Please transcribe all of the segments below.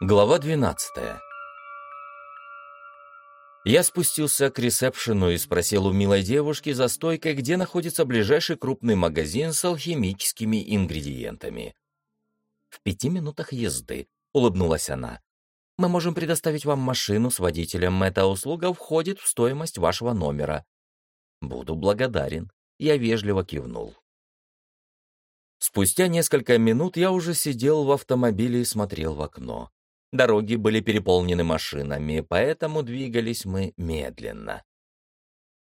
Глава 12 Я спустился к ресепшену и спросил у милой девушки за стойкой, где находится ближайший крупный магазин с алхимическими ингредиентами. «В пяти минутах езды», — улыбнулась она. «Мы можем предоставить вам машину с водителем. Эта услуга входит в стоимость вашего номера». «Буду благодарен». Я вежливо кивнул. Спустя несколько минут я уже сидел в автомобиле и смотрел в окно. Дороги были переполнены машинами, поэтому двигались мы медленно.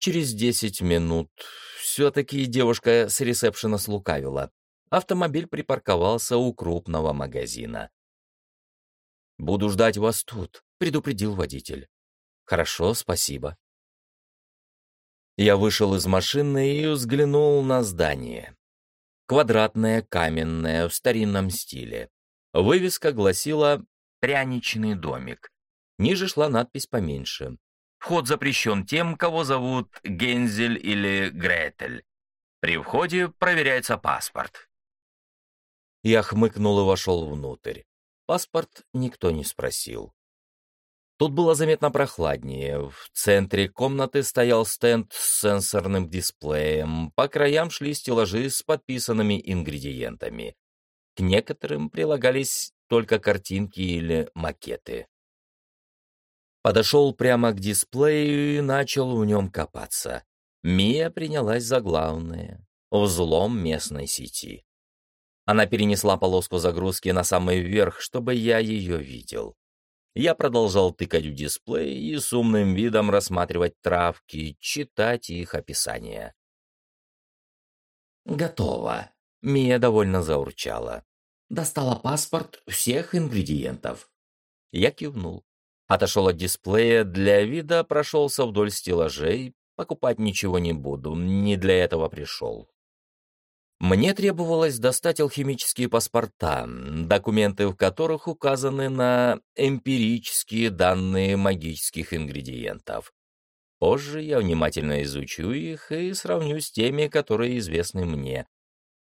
Через десять минут все-таки девушка с ресепшена слукавила. Автомобиль припарковался у крупного магазина. «Буду ждать вас тут», — предупредил водитель. «Хорошо, спасибо». Я вышел из машины и взглянул на здание квадратная, каменная, в старинном стиле. Вывеска гласила «Пряничный домик». Ниже шла надпись поменьше. «Вход запрещен тем, кого зовут Гензель или Гретель. При входе проверяется паспорт». Я хмыкнул и вошел внутрь. Паспорт никто не спросил. Тут было заметно прохладнее. В центре комнаты стоял стенд с сенсорным дисплеем. По краям шли стеллажи с подписанными ингредиентами. К некоторым прилагались только картинки или макеты. Подошел прямо к дисплею и начал в нем копаться. Мия принялась за главное — взлом местной сети. Она перенесла полоску загрузки на самый верх, чтобы я ее видел. Я продолжал тыкать в дисплей и с умным видом рассматривать травки, читать их описание. «Готово», — Мия довольно заурчала. «Достала паспорт всех ингредиентов». Я кивнул. Отошел от дисплея, для вида прошелся вдоль стеллажей. Покупать ничего не буду, не для этого пришел. Мне требовалось достать алхимические паспорта, документы в которых указаны на эмпирические данные магических ингредиентов. Позже я внимательно изучу их и сравню с теми, которые известны мне.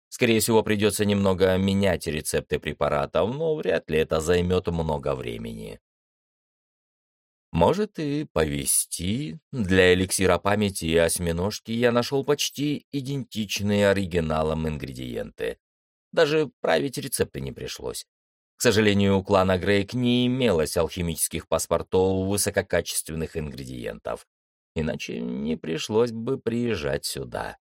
Скорее всего, придется немного менять рецепты препаратов, но вряд ли это займет много времени. Может и повести. Для эликсира памяти и осьминожки я нашел почти идентичные оригиналам ингредиенты. Даже править рецепты не пришлось. К сожалению, у клана Грейк не имелось алхимических паспортов высококачественных ингредиентов. Иначе не пришлось бы приезжать сюда.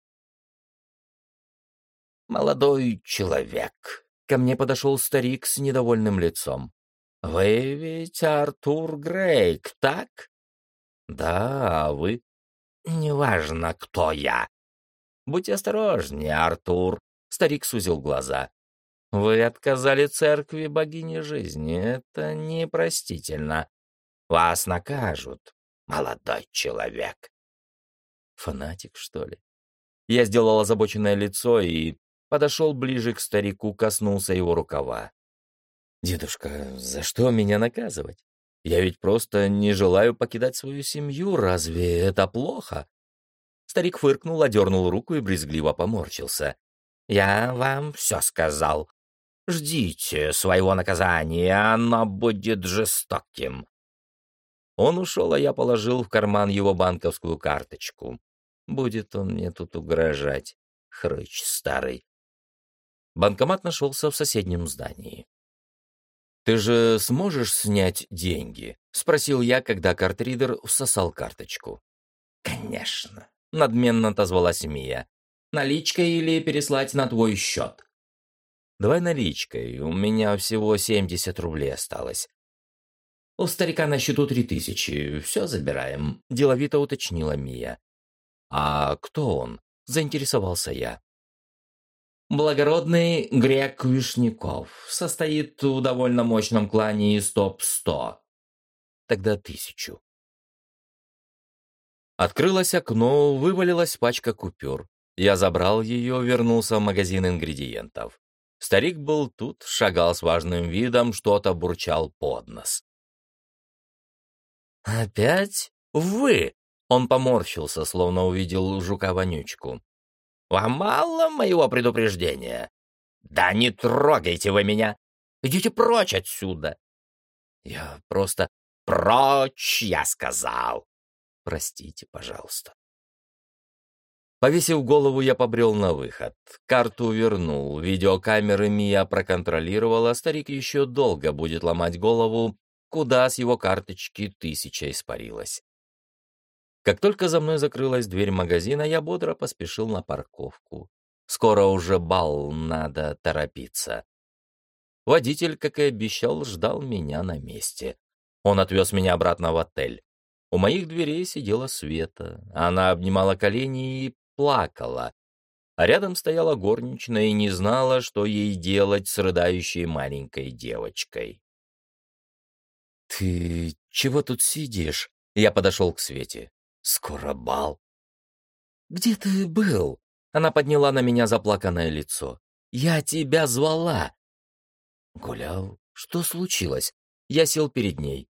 «Молодой человек», — ко мне подошел старик с недовольным лицом. «Вы ведь Артур Грейк, так?» «Да, а вы?» «Неважно, кто я». «Будьте осторожнее, Артур», — старик сузил глаза. «Вы отказали церкви богини жизни. Это непростительно. Вас накажут, молодой человек». «Фанатик, что ли?» Я сделал озабоченное лицо и подошел ближе к старику, коснулся его рукава. «Дедушка, за что меня наказывать? Я ведь просто не желаю покидать свою семью, разве это плохо?» Старик фыркнул, одернул руку и брезгливо поморщился. «Я вам все сказал. Ждите своего наказания, оно будет жестоким». Он ушел, а я положил в карман его банковскую карточку. Будет он мне тут угрожать, хрыч старый. Банкомат нашелся в соседнем здании. «Ты же сможешь снять деньги?» — спросил я, когда картридер всосал карточку. «Конечно», — надменно отозвалась Мия. «Наличкой или переслать на твой счет?» «Давай наличкой, у меня всего 70 рублей осталось». «У старика на счету три тысячи, все забираем», — деловито уточнила Мия. «А кто он?» — заинтересовался я. Благородный грек Вишняков состоит в довольно мощном клане из топ-100. Тогда тысячу. Открылось окно, вывалилась пачка купюр. Я забрал ее, вернулся в магазин ингредиентов. Старик был тут, шагал с важным видом, что-то бурчал под нос. «Опять вы?» Он поморщился, словно увидел жука-вонючку. Вам мало моего предупреждения? Да не трогайте вы меня! Идите прочь отсюда!» Я просто... Прочь, я сказал! Простите, пожалуйста. Повесив голову, я побрел на выход. Карту вернул, видеокамеры Мия проконтролировала, старик еще долго будет ломать голову, куда с его карточки тысяча испарилась. Как только за мной закрылась дверь магазина, я бодро поспешил на парковку. Скоро уже бал, надо торопиться. Водитель, как и обещал, ждал меня на месте. Он отвез меня обратно в отель. У моих дверей сидела Света. Она обнимала колени и плакала. А рядом стояла горничная и не знала, что ей делать с рыдающей маленькой девочкой. «Ты чего тут сидишь?» Я подошел к Свете. «Скоро бал». «Где ты был?» Она подняла на меня заплаканное лицо. «Я тебя звала!» «Гулял? Что случилось?» Я сел перед ней.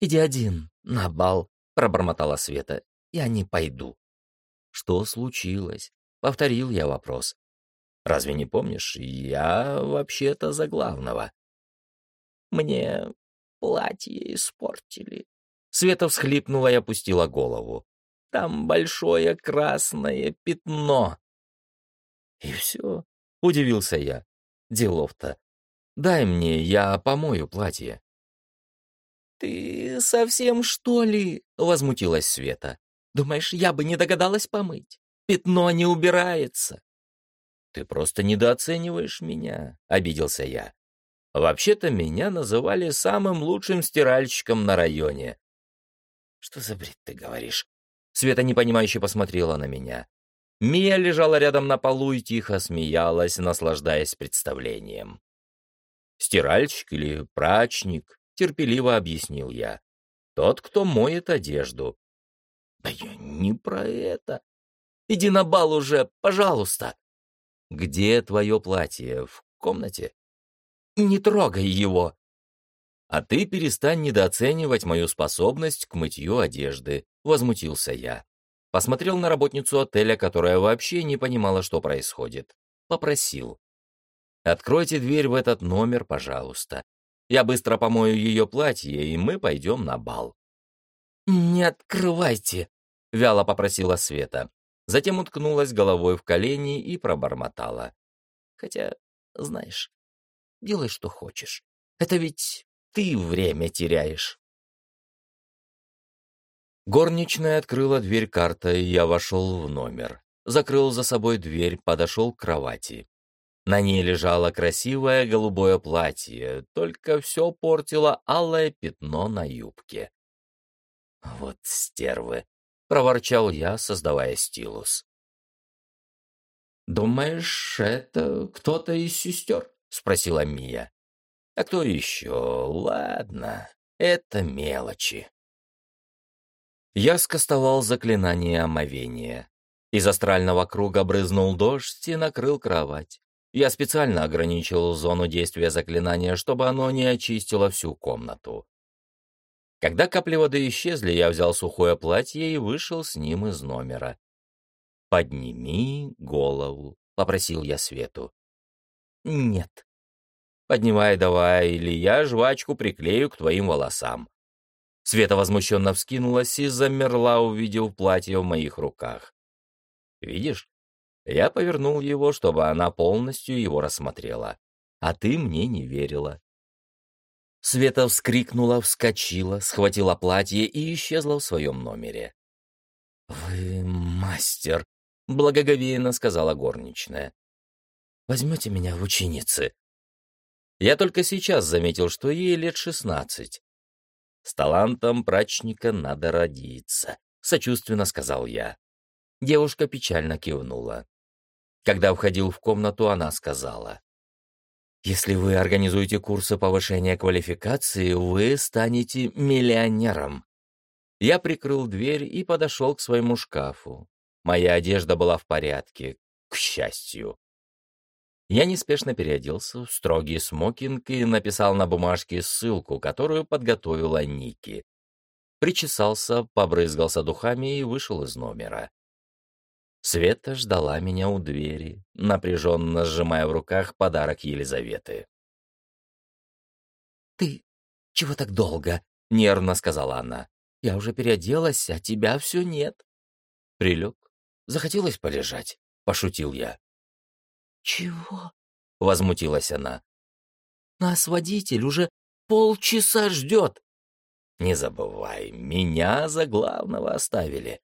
«Иди один, на бал», — пробормотала Света. «Я не пойду». «Что случилось?» — повторил я вопрос. «Разве не помнишь? Я вообще-то за главного». «Мне платье испортили». Света всхлипнула и опустила голову. «Там большое красное пятно». «И все?» — удивился я. «Делов-то. Дай мне, я помою платье». «Ты совсем, что ли?» — возмутилась Света. «Думаешь, я бы не догадалась помыть? Пятно не убирается». «Ты просто недооцениваешь меня», — обиделся я. «Вообще-то меня называли самым лучшим стиральщиком на районе». «Что за бред ты говоришь?» Света непонимающе посмотрела на меня. Мия лежала рядом на полу и тихо смеялась, наслаждаясь представлением. «Стиральщик или прачник?» терпеливо объяснил я. Тот, кто моет одежду. Да я не про это. Иди на бал уже, пожалуйста. Где твое платье? В комнате? Не трогай его. А ты перестань недооценивать мою способность к мытью одежды, возмутился я. Посмотрел на работницу отеля, которая вообще не понимала, что происходит. Попросил. «Откройте дверь в этот номер, пожалуйста. Я быстро помою ее платье, и мы пойдем на бал». «Не открывайте», — вяло попросила Света. Затем уткнулась головой в колени и пробормотала. «Хотя, знаешь, делай, что хочешь. Это ведь ты время теряешь». Горничная открыла дверь картой, и я вошел в номер. Закрыл за собой дверь, подошел к кровати. На ней лежало красивое голубое платье, только все портило алое пятно на юбке. «Вот стервы!» — проворчал я, создавая стилус. «Думаешь, это кто-то из сестер?» — спросила Мия. «А кто еще? Ладно, это мелочи». Я скостовал заклинание омовения. Из астрального круга брызнул дождь и накрыл кровать. Я специально ограничил зону действия заклинания, чтобы оно не очистило всю комнату. Когда капли воды исчезли, я взял сухое платье и вышел с ним из номера. «Подними голову», — попросил я Свету. «Нет». «Поднимай давай, или я жвачку приклею к твоим волосам». Света возмущенно вскинулась и замерла, увидев платье в моих руках. «Видишь, я повернул его, чтобы она полностью его рассмотрела. А ты мне не верила. Света вскрикнула, вскочила, схватила платье и исчезла в своем номере. «Вы мастер», — благоговейно сказала горничная. «Возьмете меня в ученицы?» Я только сейчас заметил, что ей лет шестнадцать. «С талантом прачника надо родиться», — сочувственно сказал я. Девушка печально кивнула. Когда входил в комнату, она сказала. «Если вы организуете курсы повышения квалификации, вы станете миллионером». Я прикрыл дверь и подошел к своему шкафу. Моя одежда была в порядке, к счастью. Я неспешно переоделся в строгий смокинг и написал на бумажке ссылку, которую подготовила Ники. Причесался, побрызгался духами и вышел из номера. Света ждала меня у двери, напряженно сжимая в руках подарок Елизаветы. «Ты «Чего так долго?» — нервно сказала она. «Я уже переоделась, а тебя все нет». Прилег. Захотелось полежать, — пошутил я. «Чего?» — возмутилась она. «Нас водитель уже полчаса ждет». «Не забывай, меня за главного оставили».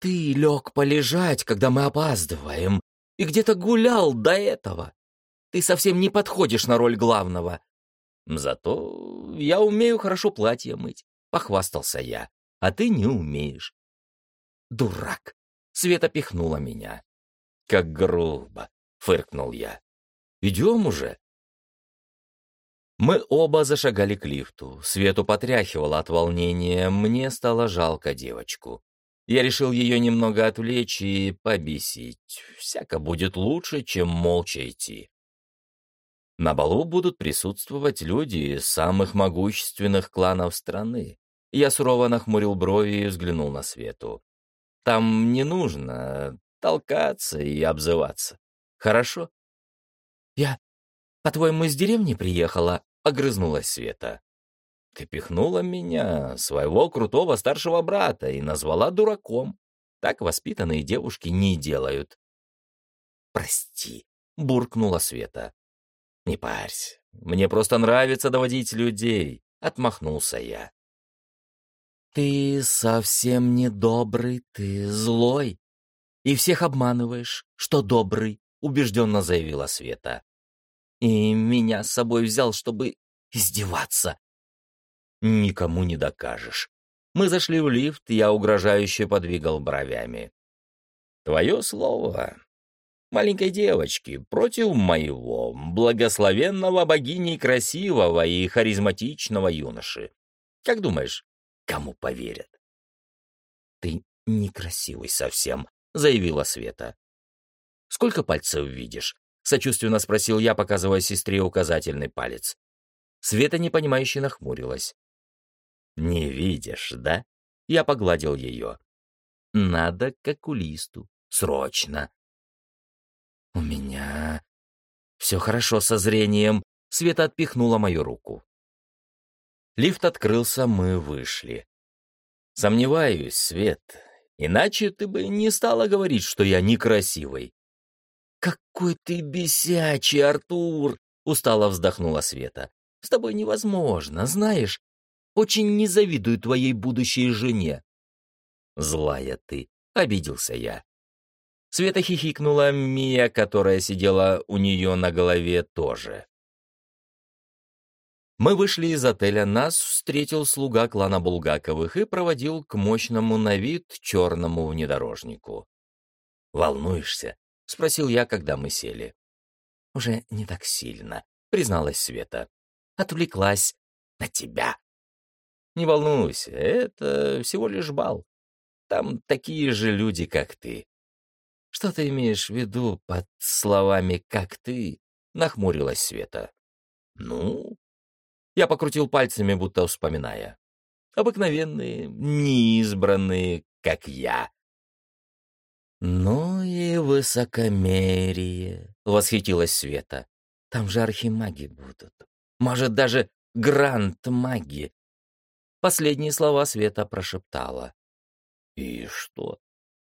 «Ты лег полежать, когда мы опаздываем, и где-то гулял до этого. Ты совсем не подходишь на роль главного. Зато я умею хорошо платье мыть, похвастался я, а ты не умеешь. Дурак. Света пихнула меня. Как грубо, фыркнул я. Идем уже. Мы оба зашагали к лифту. Свету потряхивало от волнения, мне стало жалко девочку. Я решил ее немного отвлечь и побесить. Всяко будет лучше, чем молча идти. На балу будут присутствовать люди из самых могущественных кланов страны. Я сурово нахмурил брови и взглянул на Свету. Там не нужно толкаться и обзываться. Хорошо? Я, по-твоему, из деревни приехала? Огрызнулась Света. Ты пихнула меня, своего крутого старшего брата, и назвала дураком. Так воспитанные девушки не делают. Прости, буркнула Света. Не парься, мне просто нравится доводить людей, отмахнулся я. Ты совсем не добрый, ты злой. И всех обманываешь, что добрый, убежденно заявила Света. И меня с собой взял, чтобы издеваться никому не докажешь. Мы зашли в лифт, я угрожающе подвигал бровями. Твое слово, маленькой девочки, против моего, благословенного богини красивого и харизматичного юноши. Как думаешь, кому поверят? Ты некрасивый совсем, заявила Света. Сколько пальцев видишь? Сочувственно спросил я, показывая сестре указательный палец. Света непонимающе нахмурилась. «Не видишь, да?» Я погладил ее. «Надо к окулисту. Срочно!» «У меня все хорошо со зрением», — Света отпихнула мою руку. Лифт открылся, мы вышли. «Сомневаюсь, Свет, иначе ты бы не стала говорить, что я некрасивый». «Какой ты бесячий, Артур!» — устало вздохнула Света. «С тобой невозможно, знаешь, очень не завидую твоей будущей жене». «Злая ты», — обиделся я. Света хихикнула, Мия, которая сидела у нее на голове, тоже. Мы вышли из отеля, нас встретил слуга клана Булгаковых и проводил к мощному на вид черному внедорожнику. «Волнуешься?» — спросил я, когда мы сели. «Уже не так сильно», — призналась Света. «Отвлеклась на тебя». Не волнуйся, это всего лишь бал. Там такие же люди, как ты. Что ты имеешь в виду под словами «как ты»? Нахмурилась Света. Ну? Я покрутил пальцами, будто вспоминая. Обыкновенные, неизбранные, как я. «Ну и высокомерие», — восхитилась Света. «Там же архимаги будут. Может, даже грант-маги. Последние слова Света прошептала. «И что?»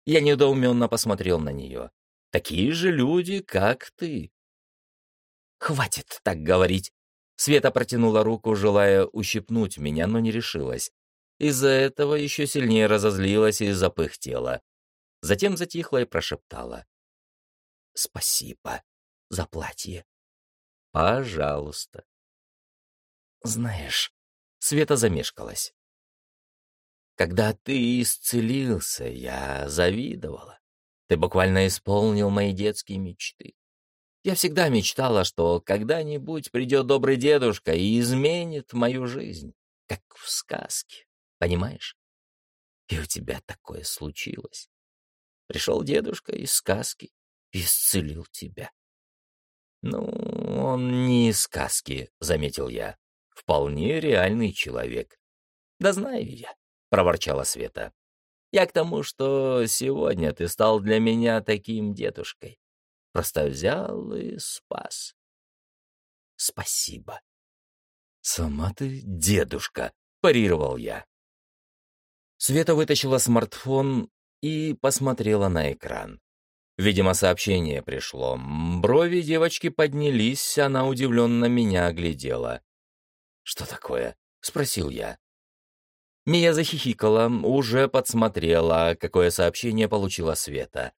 Я недоуменно посмотрел на нее. «Такие же люди, как ты». «Хватит так говорить!» Света протянула руку, желая ущипнуть меня, но не решилась. Из-за этого еще сильнее разозлилась и запыхтела. Затем затихла и прошептала. «Спасибо за платье». «Пожалуйста». «Знаешь, Света замешкалась. «Когда ты исцелился, я завидовала. Ты буквально исполнил мои детские мечты. Я всегда мечтала, что когда-нибудь придет добрый дедушка и изменит мою жизнь, как в сказке, понимаешь? И у тебя такое случилось. Пришел дедушка из сказки и исцелил тебя. Ну, он не из сказки, заметил я. Вполне реальный человек. Да знаю я, проворчала Света. Я к тому, что сегодня ты стал для меня таким дедушкой. Просто взял и спас. Спасибо. «Сама ты дедушка», — парировал я. Света вытащила смартфон и посмотрела на экран. Видимо, сообщение пришло. Брови девочки поднялись, она удивленно меня оглядела. «Что такое?» — спросил я. Мия захихикала, уже подсмотрела, какое сообщение получила Света.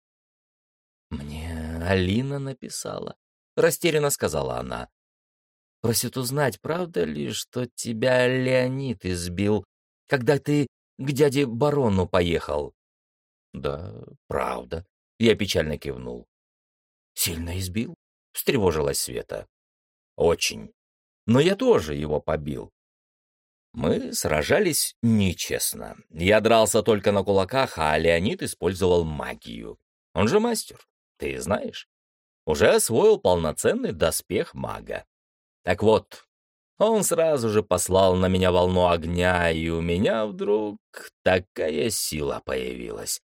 «Мне Алина написала», — растерянно сказала она. «Просит узнать, правда ли, что тебя Леонид избил, когда ты к дяде барону поехал?» «Да, правда», — я печально кивнул. «Сильно избил?» — встревожилась Света. «Очень. Но я тоже его побил. Мы сражались нечестно. Я дрался только на кулаках, а Леонид использовал магию. Он же мастер, ты знаешь. Уже освоил полноценный доспех мага. Так вот, он сразу же послал на меня волну огня, и у меня вдруг такая сила появилась.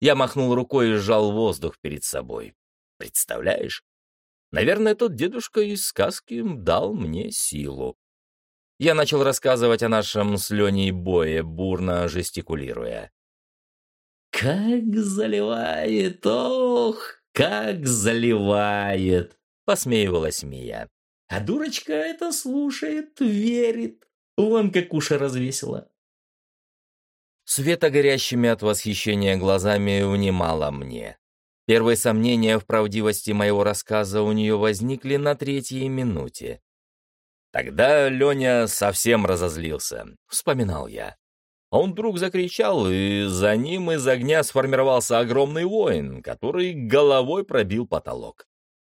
Я махнул рукой и сжал воздух перед собой. Представляешь? Наверное, тот дедушка из сказки дал мне силу. Я начал рассказывать о нашем с Леней бое, бурно жестикулируя. «Как заливает, ох, как заливает!» — посмеивалась Мия. «А дурочка это слушает, верит. Вон как уши развесила». Света горящими от восхищения глазами внимала мне. Первые сомнения в правдивости моего рассказа у нее возникли на третьей минуте. Тогда Леня совсем разозлился, вспоминал я. Он вдруг закричал, и за ним из огня сформировался огромный воин, который головой пробил потолок.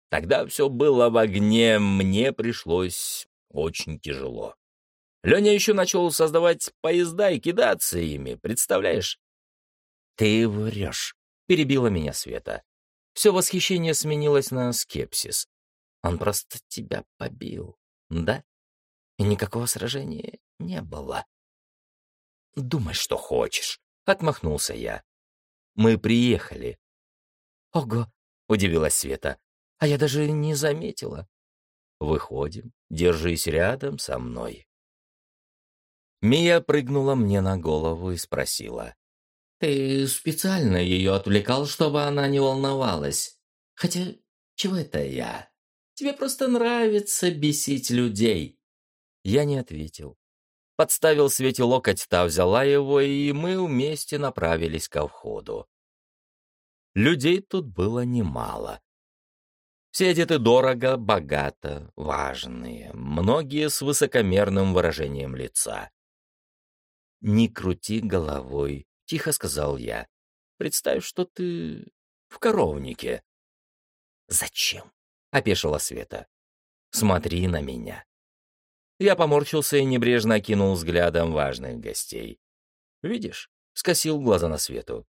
Тогда все было в огне, мне пришлось очень тяжело. Леня еще начал создавать поезда и кидаться ими, представляешь? «Ты врешь», — перебила меня Света. Все восхищение сменилось на скепсис. «Он просто тебя побил, да?» и никакого сражения не было. «Думай, что хочешь», — отмахнулся я. «Мы приехали». «Ого», — удивилась Света, — «а я даже не заметила». «Выходим, держись рядом со мной». Мия прыгнула мне на голову и спросила. «Ты специально ее отвлекал, чтобы она не волновалась? Хотя, чего это я? Тебе просто нравится бесить людей». Я не ответил. Подставил Свете локоть, та взяла его, и мы вместе направились ко входу. Людей тут было немало. Все одеты дорого, богато, важные, многие с высокомерным выражением лица. «Не крути головой», — тихо сказал я. «Представь, что ты в коровнике». «Зачем?» — опешила Света. «Смотри на меня. Я поморщился и небрежно окинул взглядом важных гостей. «Видишь?» — скосил глаза на свету.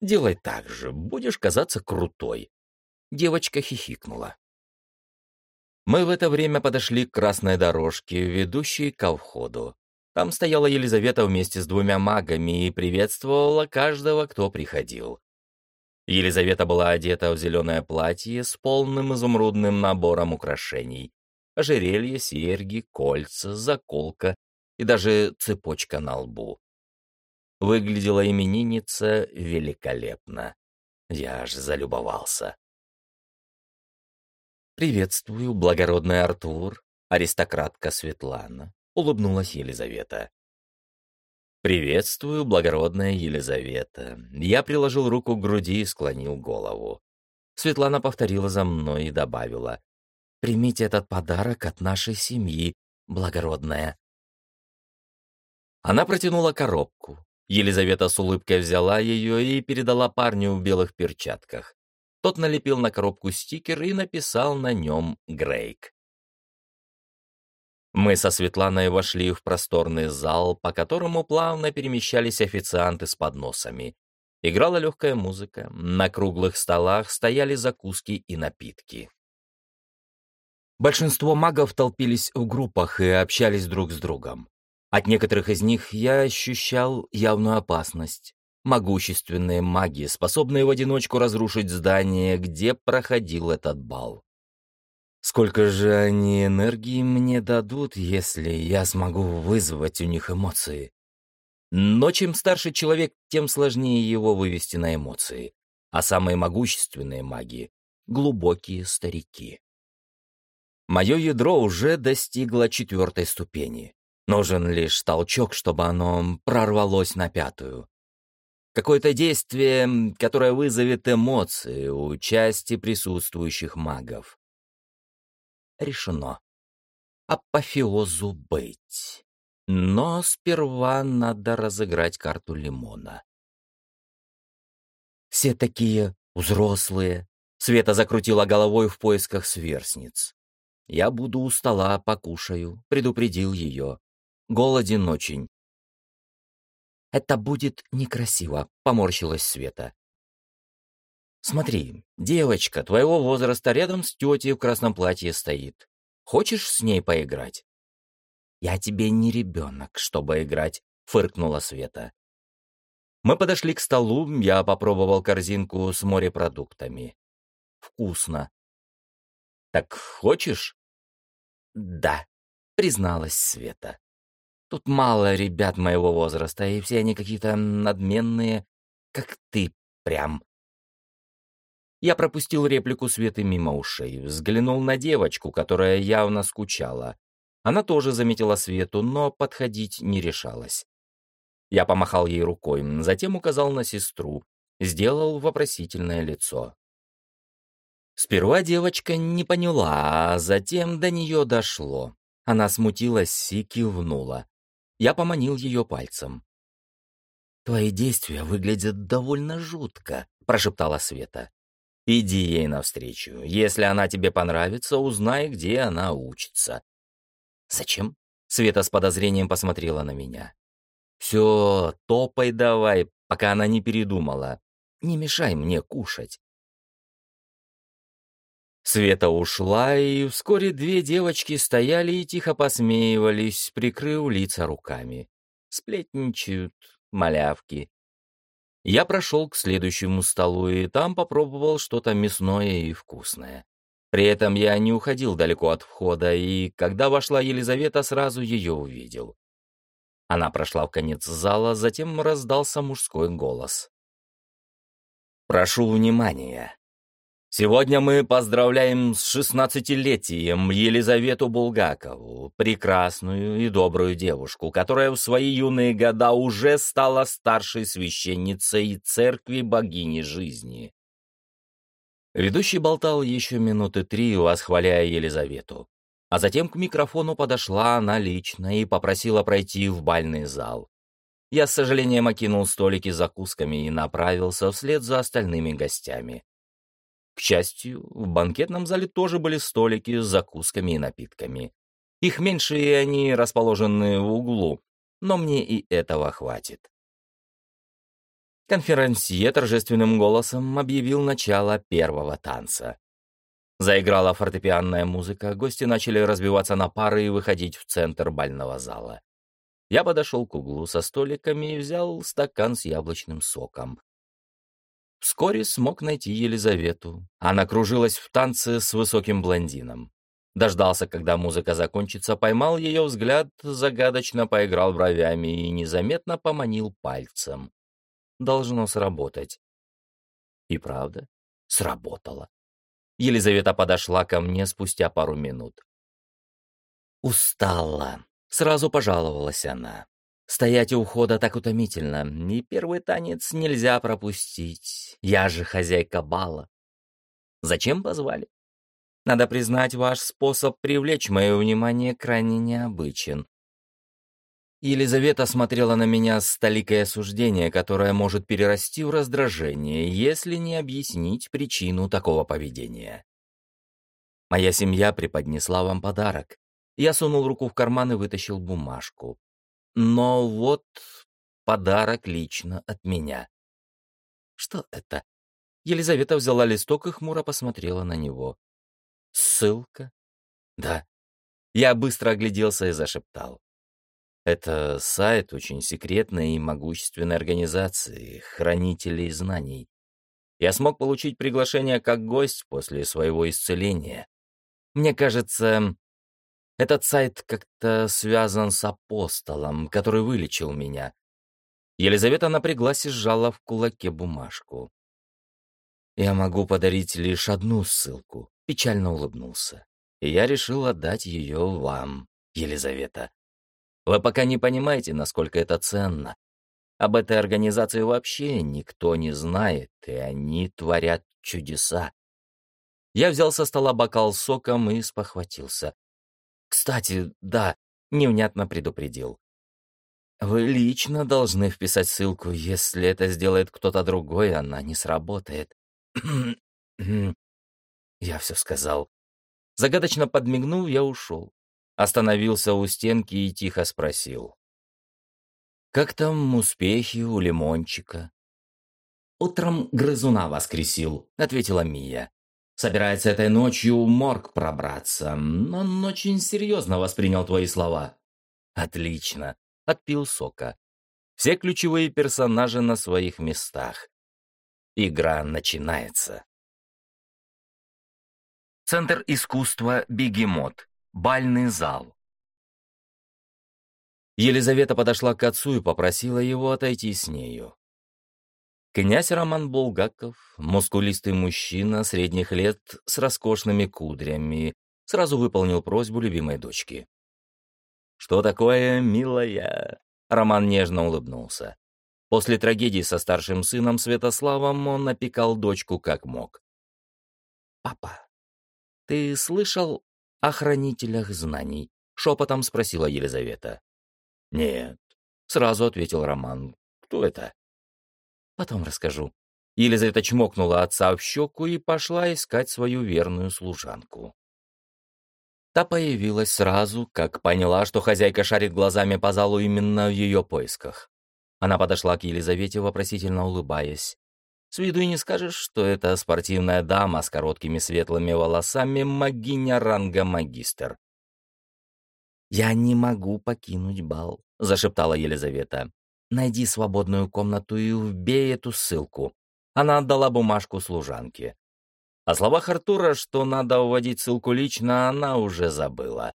«Делай так же, будешь казаться крутой». Девочка хихикнула. Мы в это время подошли к красной дорожке, ведущей ко входу. Там стояла Елизавета вместе с двумя магами и приветствовала каждого, кто приходил. Елизавета была одета в зеленое платье с полным изумрудным набором украшений, ожерелье, серьги, кольца, заколка и даже цепочка на лбу. Выглядела именинница великолепно. Я аж залюбовался. «Приветствую, благородный Артур, аристократка Светлана», — улыбнулась Елизавета. «Приветствую, благородная Елизавета». Я приложил руку к груди и склонил голову. Светлана повторила за мной и добавила. Примите этот подарок от нашей семьи, благородная». Она протянула коробку. Елизавета с улыбкой взяла ее и передала парню в белых перчатках. Тот налепил на коробку стикер и написал на нем «Грейк». Мы со Светланой вошли в просторный зал, по которому плавно перемещались официанты с подносами. Играла легкая музыка, на круглых столах стояли закуски и напитки. Большинство магов толпились в группах и общались друг с другом. От некоторых из них я ощущал явную опасность. Могущественные маги, способные в одиночку разрушить здание, где проходил этот бал. Сколько же они энергии мне дадут, если я смогу вызвать у них эмоции? Но чем старше человек, тем сложнее его вывести на эмоции. А самые могущественные маги — глубокие старики. Мое ядро уже достигло четвертой ступени. Нужен лишь толчок, чтобы оно прорвалось на пятую. Какое-то действие, которое вызовет эмоции у части присутствующих магов решено. Апофеозу быть. Но сперва надо разыграть карту лимона. Все такие взрослые. Света закрутила головой в поисках сверстниц. Я буду у стола, покушаю, предупредил ее. Голоден очень. Это будет некрасиво, поморщилась Света. Смотри, девочка твоего возраста рядом с тетей в красном платье стоит. Хочешь с ней поиграть?» «Я тебе не ребенок, чтобы играть», — фыркнула Света. Мы подошли к столу, я попробовал корзинку с морепродуктами. Вкусно. «Так хочешь?» «Да», — призналась Света. «Тут мало ребят моего возраста, и все они какие-то надменные, как ты прям. Я пропустил реплику Светы мимо ушей, взглянул на девочку, которая явно скучала. Она тоже заметила Свету, но подходить не решалась. Я помахал ей рукой, затем указал на сестру, сделал вопросительное лицо. Сперва девочка не поняла, а затем до нее дошло. Она смутилась и кивнула. Я поманил ее пальцем. «Твои действия выглядят довольно жутко», — прошептала Света. Иди ей навстречу. Если она тебе понравится, узнай, где она учится. Зачем? Света с подозрением посмотрела на меня. Все, топай давай, пока она не передумала. Не мешай мне кушать. Света ушла, и вскоре две девочки стояли и тихо посмеивались, прикрыв лица руками. Сплетничают, малявки. Я прошел к следующему столу и там попробовал что-то мясное и вкусное. При этом я не уходил далеко от входа, и когда вошла Елизавета, сразу ее увидел. Она прошла в конец зала, затем раздался мужской голос. «Прошу внимания. Сегодня мы поздравляем с шестнадцатилетием Елизавету Булгакову, прекрасную и добрую девушку, которая в свои юные года уже стала старшей священницей церкви богини жизни. Ведущий болтал еще минуты три, восхваляя Елизавету. А затем к микрофону подошла она лично и попросила пройти в бальный зал. Я с сожалением окинул столики закусками и направился вслед за остальными гостями. К счастью, в банкетном зале тоже были столики с закусками и напитками. Их меньше, и они расположены в углу, но мне и этого хватит. Конферансье торжественным голосом объявил начало первого танца. Заиграла фортепианная музыка, гости начали разбиваться на пары и выходить в центр бального зала. Я подошел к углу со столиками и взял стакан с яблочным соком. Вскоре смог найти Елизавету. Она кружилась в танце с высоким блондином. Дождался, когда музыка закончится, поймал ее взгляд, загадочно поиграл бровями и незаметно поманил пальцем. Должно сработать. И правда, сработало. Елизавета подошла ко мне спустя пару минут. «Устала», — сразу пожаловалась она. Стоять у ухода так утомительно, и первый танец нельзя пропустить. Я же хозяйка бала. Зачем позвали? Надо признать, ваш способ привлечь мое внимание крайне необычен. Елизавета смотрела на меня с толикой осуждения, которое может перерасти в раздражение, если не объяснить причину такого поведения. Моя семья преподнесла вам подарок. Я сунул руку в карман и вытащил бумажку. Но вот подарок лично от меня. Что это? Елизавета взяла листок и хмуро посмотрела на него. Ссылка? Да. Я быстро огляделся и зашептал. Это сайт очень секретной и могущественной организации, хранителей знаний. Я смог получить приглашение как гость после своего исцеления. Мне кажется, этот сайт как-то связан с апостолом, который вылечил меня. Елизавета напряглась и сжала в кулаке бумажку. «Я могу подарить лишь одну ссылку», — печально улыбнулся. «И я решил отдать ее вам, Елизавета. Вы пока не понимаете, насколько это ценно. Об этой организации вообще никто не знает, и они творят чудеса. Я взял со стола бокал с соком и спохватился. Кстати, да, невнятно предупредил. Вы лично должны вписать ссылку. Если это сделает кто-то другой, она не сработает. я все сказал. Загадочно подмигнув, я ушел. Остановился у стенки и тихо спросил. «Как там успехи у Лимончика?» «Утром грызуна воскресил», — ответила Мия. «Собирается этой ночью в морг пробраться. Он очень серьезно воспринял твои слова». «Отлично», — отпил сока. «Все ключевые персонажи на своих местах. Игра начинается». Центр искусства «Бегемот». Бальный зал. Елизавета подошла к отцу и попросила его отойти с нею. Князь Роман Булгаков, мускулистый мужчина средних лет с роскошными кудрями, сразу выполнил просьбу любимой дочки. «Что такое, милая?» Роман нежно улыбнулся. После трагедии со старшим сыном Святославом он опекал дочку как мог. «Папа, ты слышал о хранителях знаний?» — шепотом спросила Елизавета. «Нет», — сразу ответил Роман. «Кто это?» «Потом расскажу». Елизавета чмокнула отца в щеку и пошла искать свою верную служанку. Та появилась сразу, как поняла, что хозяйка шарит глазами по залу именно в ее поисках. Она подошла к Елизавете, вопросительно улыбаясь. С виду и не скажешь, что это спортивная дама с короткими светлыми волосами, магиня ранга магистр. «Я не могу покинуть бал», — зашептала Елизавета. «Найди свободную комнату и вбей эту ссылку». Она отдала бумажку служанке. О словах Артура, что надо уводить ссылку лично, она уже забыла.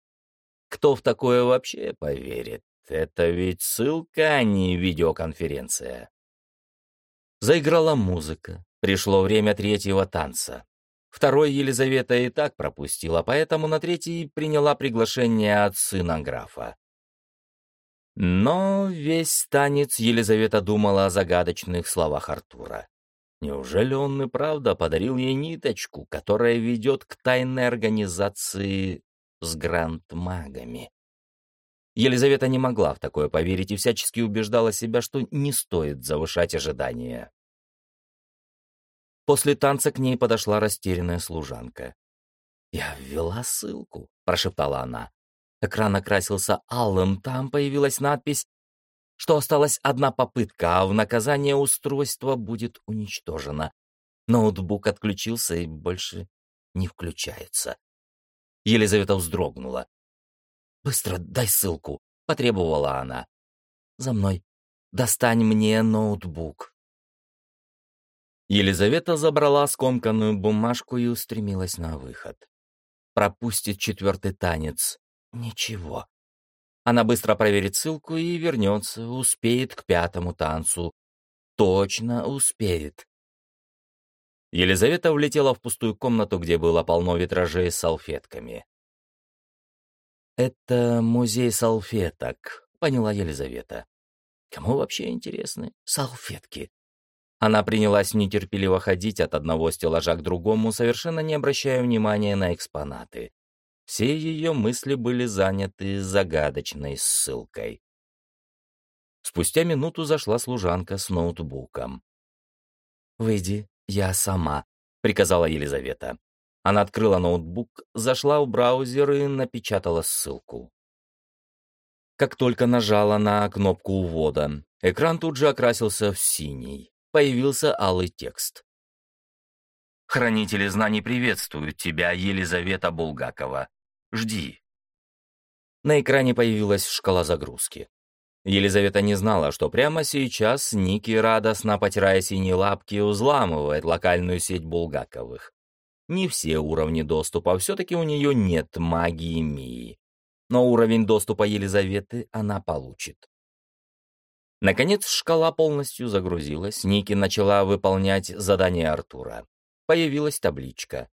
Кто в такое вообще поверит? Это ведь ссылка, а не видеоконференция. Заиграла музыка. Пришло время третьего танца. Второй Елизавета и так пропустила, поэтому на третий приняла приглашение от сына графа. Но весь танец Елизавета думала о загадочных словах Артура. Неужели он и правда подарил ей ниточку, которая ведет к тайной организации с гранд-магами? Елизавета не могла в такое поверить и всячески убеждала себя, что не стоит завышать ожидания. После танца к ней подошла растерянная служанка. «Я ввела ссылку», — прошептала она. Экран окрасился алым, там появилась надпись, что осталась одна попытка, а в наказание устройство будет уничтожено. Ноутбук отключился и больше не включается. Елизавета вздрогнула. «Быстро дай ссылку», — потребовала она. «За мной. Достань мне ноутбук». Елизавета забрала скомканную бумажку и устремилась на выход. Пропустит четвертый танец. Ничего. Она быстро проверит ссылку и вернется, успеет к пятому танцу. Точно успеет. Елизавета влетела в пустую комнату, где было полно витражей с салфетками. «Это музей салфеток», — поняла Елизавета. «Кому вообще интересны салфетки?» Она принялась нетерпеливо ходить от одного стеллажа к другому, совершенно не обращая внимания на экспонаты. Все ее мысли были заняты загадочной ссылкой. Спустя минуту зашла служанка с ноутбуком. «Выйди, я сама», — приказала Елизавета. Она открыла ноутбук, зашла в браузер и напечатала ссылку. Как только нажала на кнопку ввода, экран тут же окрасился в синий. Появился алый текст. «Хранители знаний приветствуют тебя, Елизавета Булгакова. Жди». На экране появилась шкала загрузки. Елизавета не знала, что прямо сейчас Ники, радостно потирая синие лапки, взламывает локальную сеть Булгаковых. Не все уровни доступа, все-таки у нее нет магии Мии. Но уровень доступа Елизаветы она получит. Наконец шкала полностью загрузилась, Ники начала выполнять задание Артура. Появилась табличка.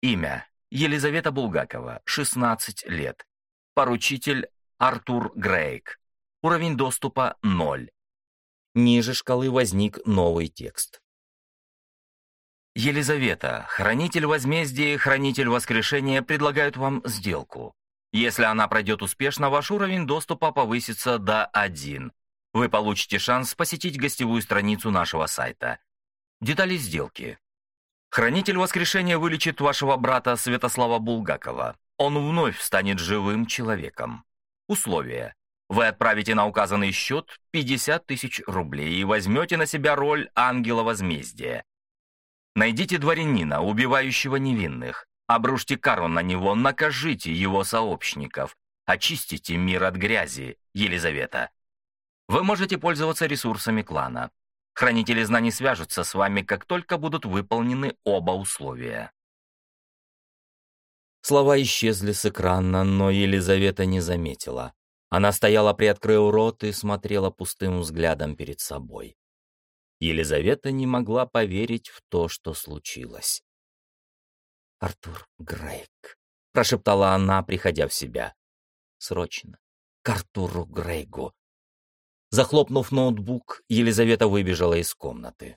Имя. Елизавета Булгакова, 16 лет. Поручитель Артур Грейк. Уровень доступа 0. Ниже шкалы возник новый текст. Елизавета, хранитель возмездия и хранитель воскрешения предлагают вам сделку. Если она пройдет успешно, ваш уровень доступа повысится до 1. Вы получите шанс посетить гостевую страницу нашего сайта. Детали сделки. Хранитель воскрешения вылечит вашего брата Святослава Булгакова. Он вновь станет живым человеком. Условия. Вы отправите на указанный счет 50 тысяч рублей и возьмете на себя роль ангела возмездия. Найдите дворянина, убивающего невинных. Обрушьте кару на него, накажите его сообщников. Очистите мир от грязи, Елизавета. Вы можете пользоваться ресурсами клана. Хранители знаний свяжутся с вами, как только будут выполнены оба условия. Слова исчезли с экрана, но Елизавета не заметила. Она стояла, приоткрыв рот, и смотрела пустым взглядом перед собой. Елизавета не могла поверить в то, что случилось. «Артур Грейг», — прошептала она, приходя в себя. «Срочно, к Артуру Грейгу». Захлопнув ноутбук, Елизавета выбежала из комнаты.